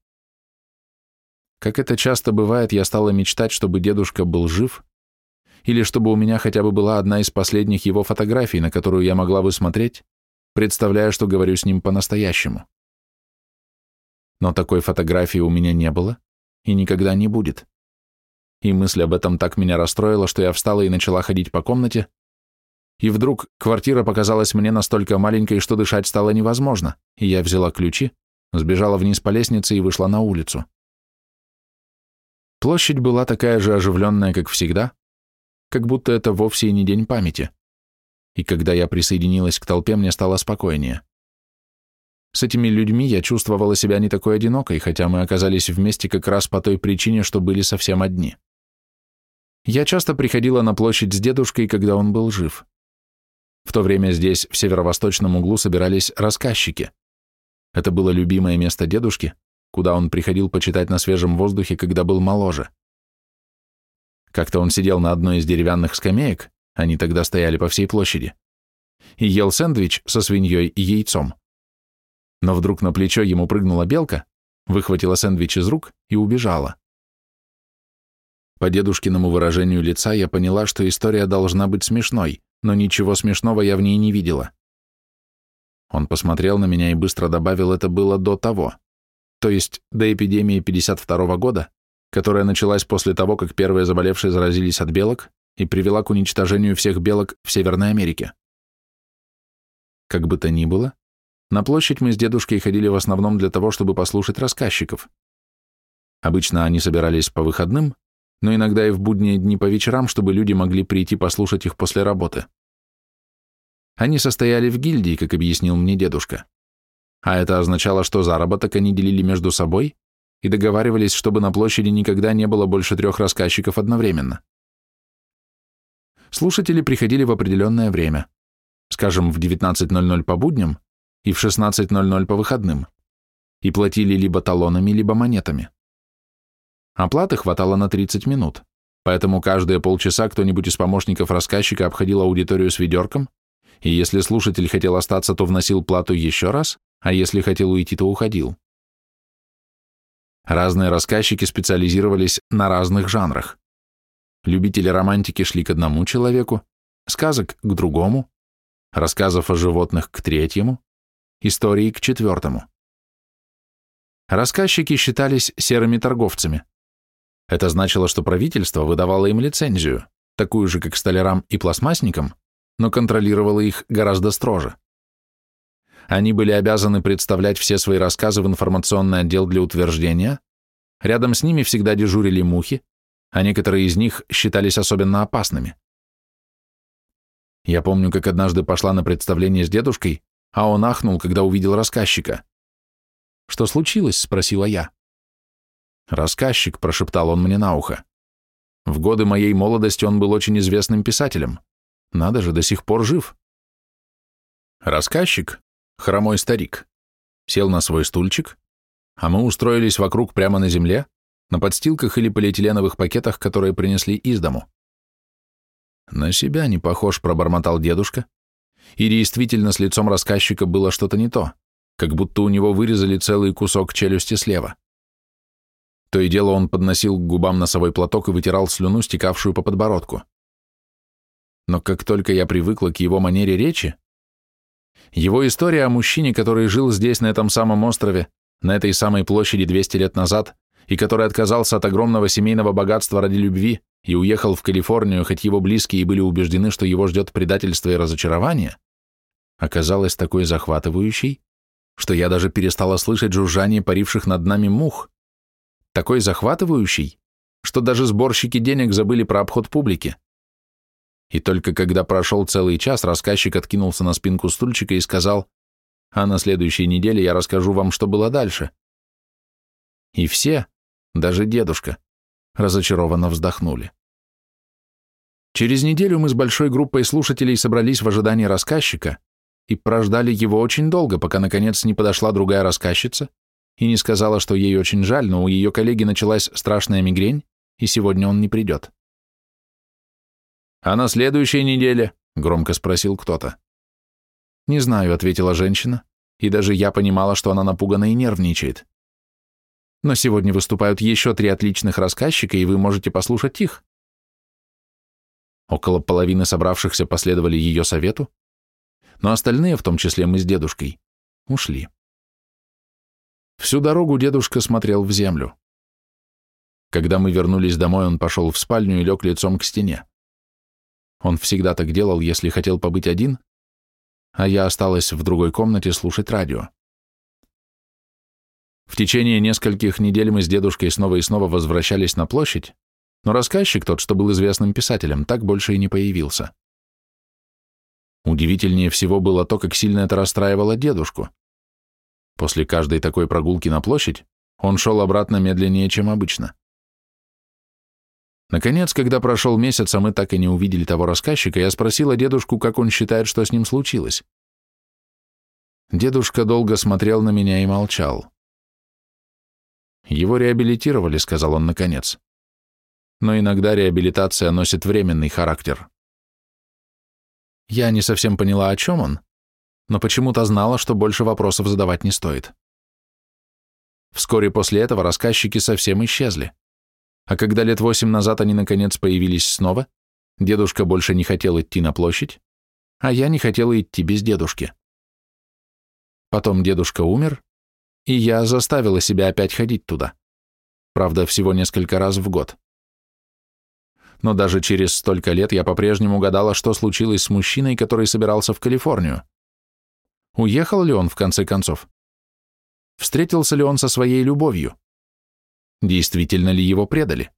Как это часто бывает, я стала мечтать, чтобы дедушка был жив, или чтобы у меня хотя бы была одна из последних его фотографий, на которую я могла бы смотреть, представляя, что говорю с ним по-настоящему. Но такой фотографии у меня не было и никогда не будет и мысль об этом так меня расстроила, что я встала и начала ходить по комнате, и вдруг квартира показалась мне настолько маленькой, что дышать стало невозможно, и я взяла ключи, сбежала вниз по лестнице и вышла на улицу. Площадь была такая же оживленная, как всегда, как будто это вовсе и не день памяти. И когда я присоединилась к толпе, мне стало спокойнее. С этими людьми я чувствовала себя не такой одинокой, хотя мы оказались вместе как раз по той причине, что были совсем одни. Я часто приходила на площадь с дедушкой, когда он был жив. В то время здесь, в северо-восточном углу, собирались рассказчики. Это было любимое место дедушки, куда он приходил почитать на свежем воздухе, когда был моложе. Как-то он сидел на одной из деревянных скамеек, они тогда стояли по всей площади, и ел сэндвич со свиньей и яйцом. Но вдруг на плечо ему прыгнула белка, выхватила сэндвич из рук и убежала. По дедушкиному выражению лица я поняла, что история должна быть смешной, но ничего смешного я в ней не видела. Он посмотрел на меня и быстро добавил, это было до того, то есть до эпидемии 52 -го года, которая началась после того, как первые заболевшие заразились от белок и привела к уничтожению всех белок в Северной Америке. Как бы то ни было, на площадь мы с дедушкой ходили в основном для того, чтобы послушать рассказчиков. Обычно они собирались по выходным, но иногда и в будние дни по вечерам, чтобы люди могли прийти послушать их после работы. Они состояли в гильдии, как объяснил мне дедушка. А это означало, что заработок они делили между собой и договаривались, чтобы на площади никогда не было больше трех рассказчиков одновременно. Слушатели приходили в определенное время, скажем, в 19.00 по будням и в 16.00 по выходным, и платили либо талонами, либо монетами. Оплаты хватало на 30 минут, поэтому каждые полчаса кто-нибудь из помощников рассказчика обходил аудиторию с ведерком и если слушатель хотел остаться, то вносил плату еще раз, а если хотел уйти, то уходил. Разные рассказчики специализировались на разных жанрах. Любители романтики шли к одному человеку, сказок к другому, рассказов о животных к третьему, истории к четвертому. Рассказчики считались серыми торговцами. Это значило, что правительство выдавало им лицензию, такую же, как столярам и пластмассникам, но контролировало их гораздо строже. Они были обязаны представлять все свои рассказы в информационный отдел для утверждения, рядом с ними всегда дежурили мухи, а некоторые из них считались особенно опасными. Я помню, как однажды пошла на представление с дедушкой, а он ахнул, когда увидел рассказчика. «Что случилось?» — спросила я. «Рассказчик», — прошептал он мне на ухо. В годы моей молодости он был очень известным писателем. Надо же, до сих пор жив. Рассказчик, хромой старик, сел на свой стульчик, а мы устроились вокруг прямо на земле, на подстилках или полиэтиленовых пакетах, которые принесли из дому. На себя не похож, пробормотал дедушка, и действительно с лицом рассказчика было что-то не то, как будто у него вырезали целый кусок челюсти слева. То и дело он подносил к губам носовой платок и вытирал слюну, стекавшую по подбородку. Но как только я привыкла к его манере речи, его история о мужчине, который жил здесь, на этом самом острове, на этой самой площади 200 лет назад, и который отказался от огромного семейного богатства ради любви и уехал в Калифорнию, хоть его близкие были убеждены, что его ждет предательство и разочарование, оказалась такой захватывающей, что я даже перестала слышать жужжание паривших над нами мух, такой захватывающий, что даже сборщики денег забыли про обход публики. И только когда прошел целый час, рассказчик откинулся на спинку стульчика и сказал, а на следующей неделе я расскажу вам, что было дальше. И все, даже дедушка, разочарованно вздохнули. Через неделю мы с большой группой слушателей собрались в ожидании рассказчика и прождали его очень долго, пока наконец не подошла другая рассказчица и не сказала, что ей очень жаль, но у ее коллеги началась страшная мигрень, и сегодня он не придет. «А на следующей неделе?» — громко спросил кто-то. «Не знаю», — ответила женщина, и даже я понимала, что она напугана и нервничает. «Но сегодня выступают еще три отличных рассказчика, и вы можете послушать их». Около половины собравшихся последовали ее совету, но остальные, в том числе мы с дедушкой, ушли. Всю дорогу дедушка смотрел в землю. Когда мы вернулись домой, он пошел в спальню и лег лицом к стене. Он всегда так делал, если хотел побыть один, а я осталась в другой комнате слушать радио. В течение нескольких недель мы с дедушкой снова и снова возвращались на площадь, но рассказчик, тот, что был известным писателем, так больше и не появился. Удивительнее всего было то, как сильно это расстраивало дедушку. После каждой такой прогулки на площадь он шел обратно медленнее, чем обычно. Наконец, когда прошел месяц, а мы так и не увидели того рассказчика, я спросила дедушку, как он считает, что с ним случилось. Дедушка долго смотрел на меня и молчал. «Его реабилитировали», — сказал он наконец. «Но иногда реабилитация носит временный характер». Я не совсем поняла, о чем он, но почему-то знала, что больше вопросов задавать не стоит. Вскоре после этого рассказчики совсем исчезли. А когда лет восемь назад они наконец появились снова, дедушка больше не хотел идти на площадь, а я не хотела идти без дедушки. Потом дедушка умер, и я заставила себя опять ходить туда. Правда, всего несколько раз в год. Но даже через столько лет я по-прежнему гадала, что случилось с мужчиной, который собирался в Калифорнию. Уехал ли он в конце концов? Встретился ли он со своей любовью? Действительно ли его предали?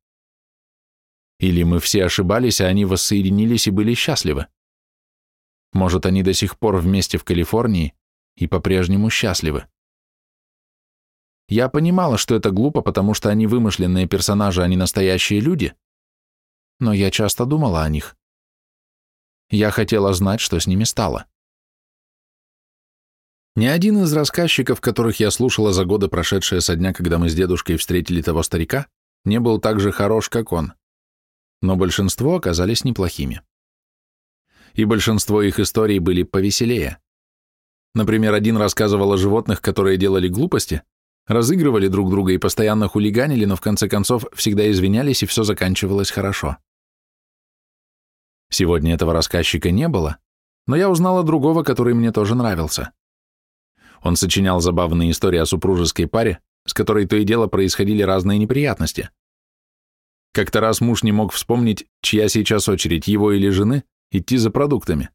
Или мы все ошибались, а они воссоединились и были счастливы? Может, они до сих пор вместе в Калифорнии и по-прежнему счастливы? Я понимала, что это глупо, потому что они вымышленные персонажи, а не настоящие люди, но я часто думала о них. Я хотела знать, что с ними стало. Ни один из рассказчиков, которых я слушала за годы, прошедшие со дня, когда мы с дедушкой встретили того старика, не был так же хорош, как он. Но большинство оказались неплохими. и большинство их историй были повеселее. Например, один рассказывал о животных, которые делали глупости, разыгрывали друг друга и постоянно хулиганили, но в конце концов всегда извинялись, и все заканчивалось хорошо. Сегодня этого рассказчика не было, но я узнала другого, который мне тоже нравился. Он сочинял забавные истории о супружеской паре, с которой то и дело происходили разные неприятности. Как-то раз муж не мог вспомнить, чья сейчас очередь, его или жены, идти за продуктами.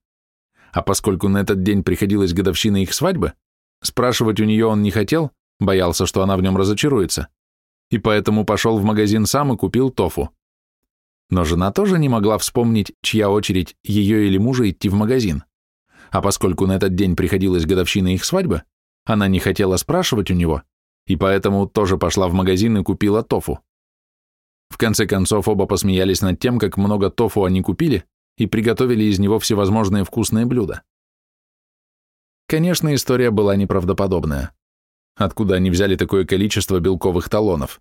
А поскольку на этот день приходилась годовщина их свадьбы, спрашивать у нее он не хотел, боялся, что она в нем разочаруется, и поэтому пошел в магазин сам и купил тофу. Но жена тоже не могла вспомнить, чья очередь, ее или мужа, идти в магазин. А поскольку на этот день приходилась годовщина их свадьбы, она не хотела спрашивать у него, и поэтому тоже пошла в магазин и купила тофу. В конце концов, оба посмеялись над тем, как много тофу они купили, и приготовили из него всевозможные вкусные блюда. Конечно, история была неправдоподобная. Откуда они взяли такое количество белковых талонов?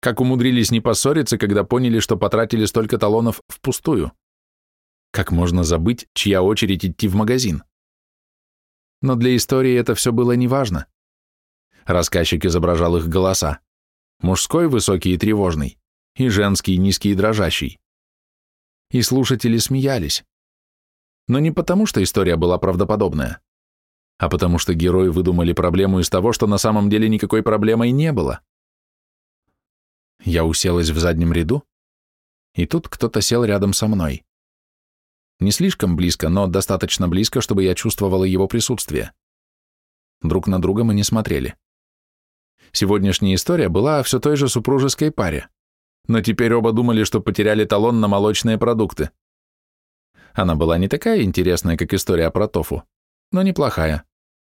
Как умудрились не поссориться, когда поняли, что потратили столько талонов впустую? Как можно забыть, чья очередь идти в магазин? Но для истории это все было неважно. Рассказчик изображал их голоса. Мужской высокий и тревожный, и женский низкий и дрожащий. И слушатели смеялись. Но не потому, что история была правдоподобная, а потому что герои выдумали проблему из того, что на самом деле никакой проблемой не было. Я уселась в заднем ряду, и тут кто-то сел рядом со мной. Не слишком близко, но достаточно близко, чтобы я чувствовала его присутствие. Друг на друга мы не смотрели. Сегодняшняя история была все той же супружеской паре, но теперь оба думали, что потеряли талон на молочные продукты. Она была не такая интересная, как история про тофу, но неплохая.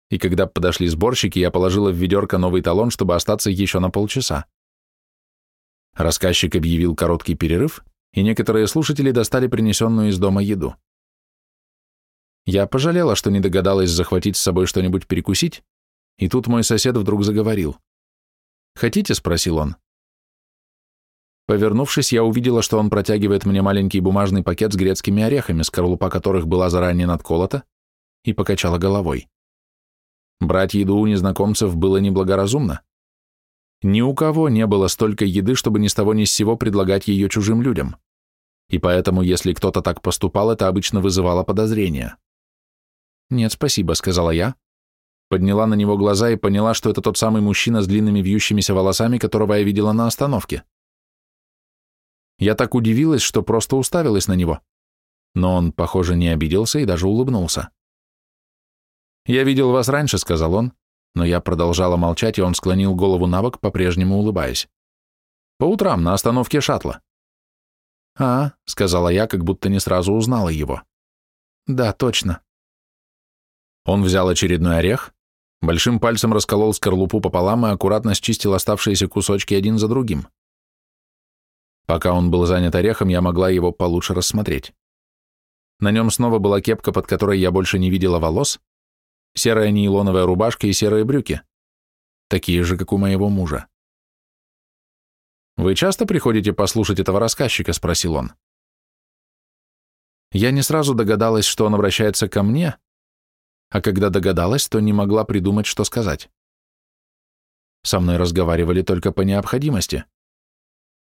И когда подошли сборщики, я положила в ведерко новый талон, чтобы остаться еще на полчаса. Рассказчик объявил короткий перерыв, и некоторые слушатели достали принесенную из дома еду. Я пожалела, что не догадалась захватить с собой что-нибудь перекусить, и тут мой сосед вдруг заговорил. «Хотите?» — спросил он. Повернувшись, я увидела, что он протягивает мне маленький бумажный пакет с грецкими орехами, скорлупа которых была заранее надколота, и покачала головой. Брать еду у незнакомцев было неблагоразумно. Ни у кого не было столько еды, чтобы ни с того ни с сего предлагать ее чужим людям. И поэтому, если кто-то так поступал, это обычно вызывало подозрения. «Нет, спасибо», — сказала я. Подняла на него глаза и поняла, что это тот самый мужчина с длинными вьющимися волосами, которого я видела на остановке. Я так удивилась, что просто уставилась на него. Но он, похоже, не обиделся и даже улыбнулся. «Я видел вас раньше», — сказал он, но я продолжала молчать, и он склонил голову на бок, по-прежнему улыбаясь. «По утрам на остановке шаттла». «А», — сказала я, как будто не сразу узнала его. «Да, точно». Он взял очередной орех, большим пальцем расколол скорлупу пополам и аккуратно счистил оставшиеся кусочки один за другим. Пока он был занят орехом, я могла его получше рассмотреть. На нем снова была кепка, под которой я больше не видела волос, серая нейлоновая рубашка и серые брюки, такие же, как у моего мужа. «Вы часто приходите послушать этого рассказчика?» — спросил он. Я не сразу догадалась, что он обращается ко мне, а когда догадалась, то не могла придумать, что сказать. Со мной разговаривали только по необходимости.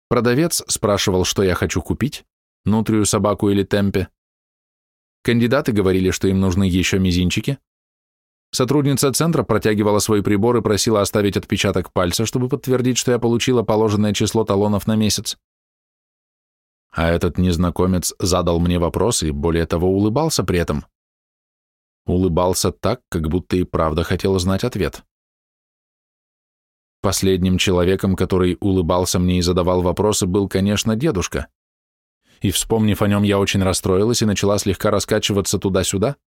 Продавец спрашивал, что я хочу купить, нутрию, собаку или темпе. Кандидаты говорили, что им нужны еще мизинчики, Сотрудница центра протягивала свой прибор и просила оставить отпечаток пальца, чтобы подтвердить, что я получила положенное число талонов на месяц. А этот незнакомец задал мне вопрос и, более того, улыбался при этом. Улыбался так, как будто и правда хотел знать ответ. Последним человеком, который улыбался мне и задавал вопросы, был, конечно, дедушка. И, вспомнив о нем, я очень расстроилась и начала слегка раскачиваться туда-сюда,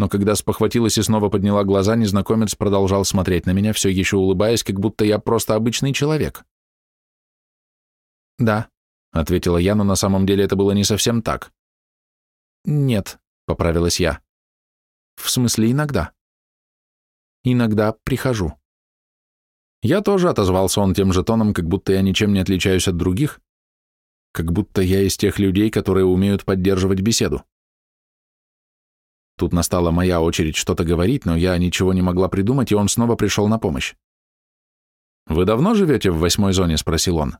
но когда спохватилась и снова подняла глаза, незнакомец продолжал смотреть на меня, все еще улыбаясь, как будто я просто обычный человек. «Да», — ответила я, но на самом деле это было не совсем так. «Нет», — поправилась я. «В смысле иногда. Иногда прихожу». Я тоже отозвался он тем же тоном, как будто я ничем не отличаюсь от других, как будто я из тех людей, которые умеют поддерживать беседу. Тут настала моя очередь что-то говорить, но я ничего не могла придумать, и он снова пришел на помощь. «Вы давно живете в восьмой зоне?» — спросил он.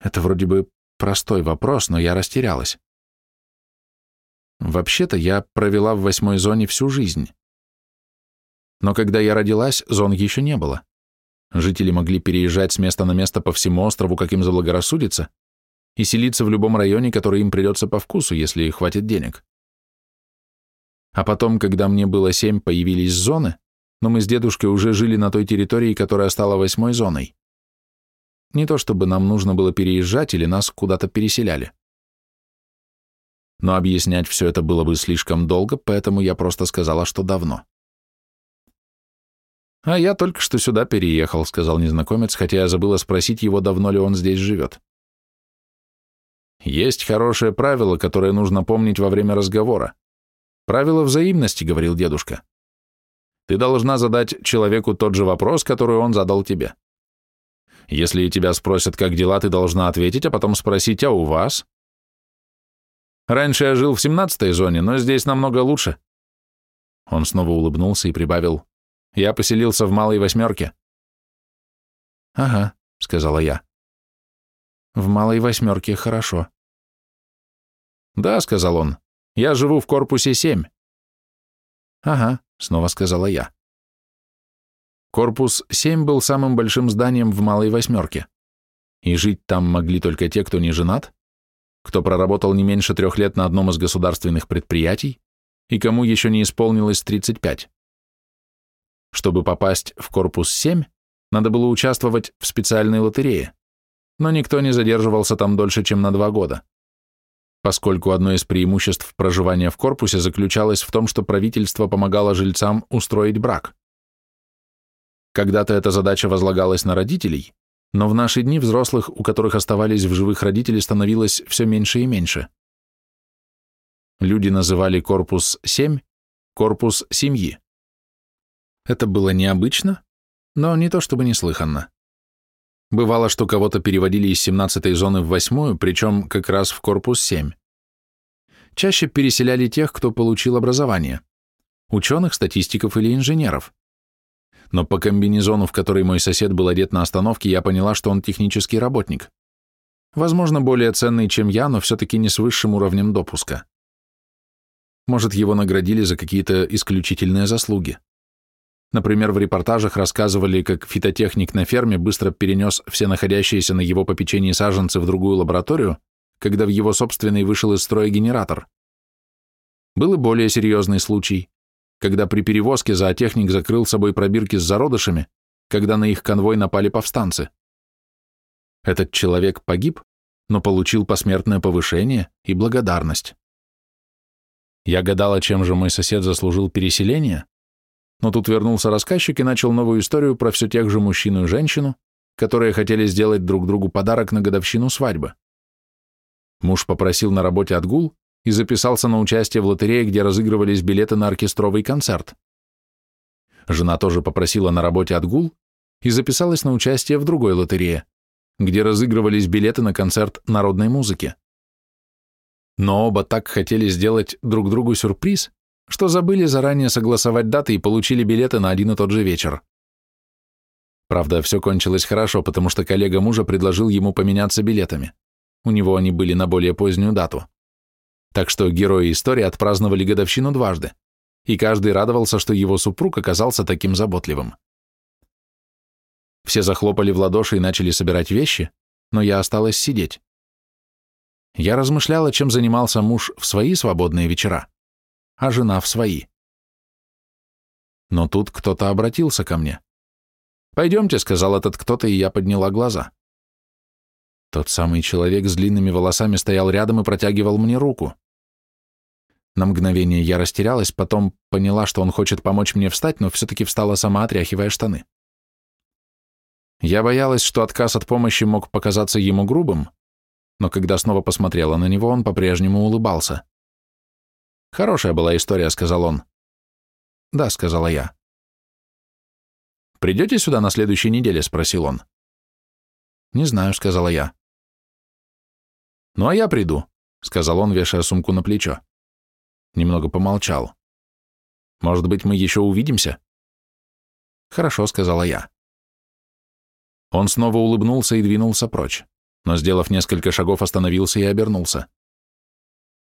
Это вроде бы простой вопрос, но я растерялась. Вообще-то я провела в восьмой зоне всю жизнь. Но когда я родилась, зон еще не было. Жители могли переезжать с места на место по всему острову, как им заблагорассудится, и селиться в любом районе, который им придется по вкусу, если хватит денег. А потом, когда мне было семь, появились зоны, но мы с дедушкой уже жили на той территории, которая стала восьмой зоной. Не то чтобы нам нужно было переезжать или нас куда-то переселяли. Но объяснять все это было бы слишком долго, поэтому я просто сказала, что давно. «А я только что сюда переехал», — сказал незнакомец, хотя я забыла спросить его, давно ли он здесь живет. «Есть хорошее правило, которое нужно помнить во время разговора. Правило взаимности», — говорил дедушка. «Ты должна задать человеку тот же вопрос, который он задал тебе. Если тебя спросят, как дела, ты должна ответить, а потом спросить, а у вас?» «Раньше я жил в семнадцатой зоне, но здесь намного лучше». Он снова улыбнулся и прибавил, «Я поселился в малой восьмерке». «Ага», — сказала я. «В малой восьмерке хорошо». «Да», — сказал он, я живу в корпусе 7. Ага, снова сказала я. Корпус 7 был самым большим зданием в Малой Восьмерке. И жить там могли только те, кто не женат, кто проработал не меньше трех лет на одном из государственных предприятий и кому еще не исполнилось 35. Чтобы попасть в корпус 7, надо было участвовать в специальной лотерее, но никто не задерживался там дольше, чем на два года поскольку одно из преимуществ проживания в корпусе заключалось в том, что правительство помогало жильцам устроить брак. Когда-то эта задача возлагалась на родителей, но в наши дни взрослых, у которых оставались в живых родители, становилось все меньше и меньше. Люди называли корпус 7 корпус семьи. Это было необычно, но не то чтобы неслыханно. Бывало, что кого-то переводили из 17-й зоны в 8-ю, причем как раз в корпус 7. Чаще переселяли тех, кто получил образование. Ученых, статистиков или инженеров. Но по комбинезону, в который мой сосед был одет на остановке, я поняла, что он технический работник. Возможно, более ценный, чем я, но все-таки не с высшим уровнем допуска. Может, его наградили за какие-то исключительные заслуги. Например, в репортажах рассказывали, как фитотехник на ферме быстро перенес все находящиеся на его попечении саженцы в другую лабораторию, когда в его собственной вышел из строя генератор. Был и более серьезный случай, когда при перевозке зоотехник закрыл собой пробирки с зародышами, когда на их конвой напали повстанцы. Этот человек погиб, но получил посмертное повышение и благодарность. Я гадала, чем же мой сосед заслужил переселение, но тут вернулся рассказчик и начал новую историю про все тех же мужчину и женщину, которые хотели сделать друг другу подарок на годовщину свадьбы. Муж попросил на работе отгул и записался на участие в лотерее, где разыгрывались билеты на оркестровый концерт. Жена тоже попросила на работе отгул и записалась на участие в другой лотерее, где разыгрывались билеты на концерт народной музыки. Но оба так хотели сделать друг другу сюрприз, что забыли заранее согласовать даты и получили билеты на один и тот же вечер. Правда, все кончилось хорошо, потому что коллега мужа предложил ему поменяться билетами. У него они были на более позднюю дату. Так что герои истории отпраздновали годовщину дважды, и каждый радовался, что его супруг оказался таким заботливым. Все захлопали в ладоши и начали собирать вещи, но я осталась сидеть. Я размышляла, чем занимался муж в свои свободные вечера а жена в свои. Но тут кто-то обратился ко мне. «Пойдемте», — сказал этот кто-то, и я подняла глаза. Тот самый человек с длинными волосами стоял рядом и протягивал мне руку. На мгновение я растерялась, потом поняла, что он хочет помочь мне встать, но все-таки встала сама, отряхивая штаны. Я боялась, что отказ от помощи мог показаться ему грубым, но когда снова посмотрела на него, он по-прежнему улыбался. Хорошая была история, сказал он. Да, сказала я. Придете сюда на следующей неделе? спросил он. Не знаю, сказала я. Ну а я приду, сказал он, вешая сумку на плечо. Немного помолчал. «Может быть, мы еще увидимся?» «Хорошо», — сказала я. Он снова улыбнулся и двинулся прочь, но, сделав несколько шагов, остановился и обернулся.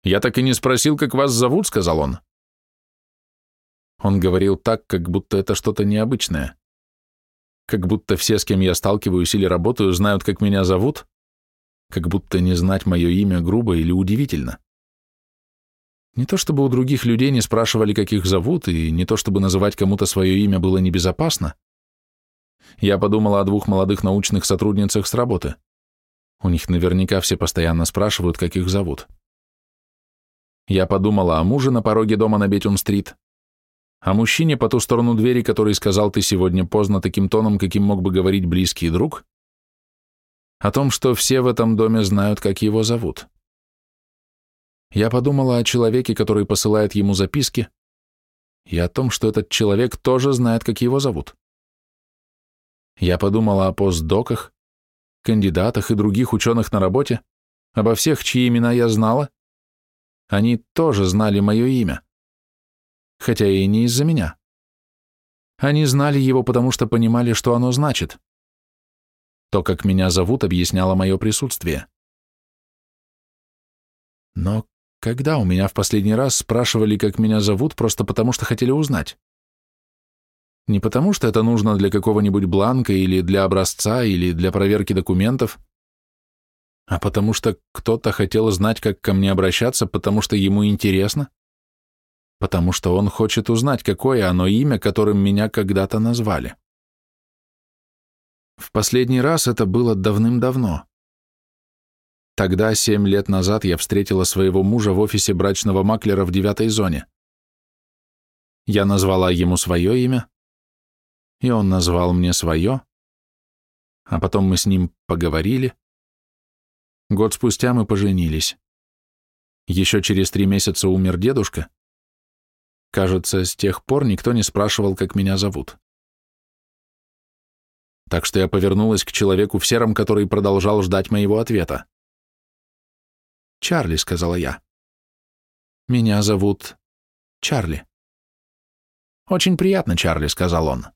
«Я так и не спросил, как вас зовут», — сказал он. Он говорил так, как будто это что-то необычное. Как будто все, с кем я сталкиваюсь или работаю, знают, как меня зовут. Как будто не знать мое имя грубо или удивительно. Не то чтобы у других людей не спрашивали, как их зовут, и не то чтобы называть кому-то свое имя было небезопасно. Я подумала о двух молодых научных сотрудницах с работы. У них наверняка все постоянно спрашивают, как их зовут. Я подумала о муже на пороге дома на Бетюн-стрит, о мужчине по ту сторону двери, который сказал «ты сегодня поздно» таким тоном, каким мог бы говорить близкий друг, о том, что все в этом доме знают, как его зовут. Я подумала о человеке, который посылает ему записки, и о том, что этот человек тоже знает, как его зовут. Я подумала о постдоках, кандидатах и других ученых на работе, обо всех, чьи имена я знала. Они тоже знали мое имя хотя и не из-за меня. Они знали его, потому что понимали, что оно значит. То, как меня зовут, объясняло мое присутствие. Но когда у меня в последний раз спрашивали, как меня зовут, просто потому что хотели узнать? Не потому что это нужно для какого-нибудь бланка или для образца или для проверки документов, а потому что кто-то хотел знать, как ко мне обращаться, потому что ему интересно, потому что он хочет узнать, какое оно имя, которым меня когда-то назвали. В последний раз это было давным-давно. Тогда, семь лет назад, я встретила своего мужа в офисе брачного маклера в девятой зоне. Я назвала ему свое имя, и он назвал мне свое, а потом мы с ним поговорили. Год спустя мы поженились. Еще через три месяца умер дедушка, Кажется, с тех пор никто не спрашивал, как меня зовут. Так что я повернулась к человеку в сером, который продолжал ждать моего ответа. «Чарли», — сказала я. «Меня зовут Чарли». «Очень приятно, Чарли», — сказал он.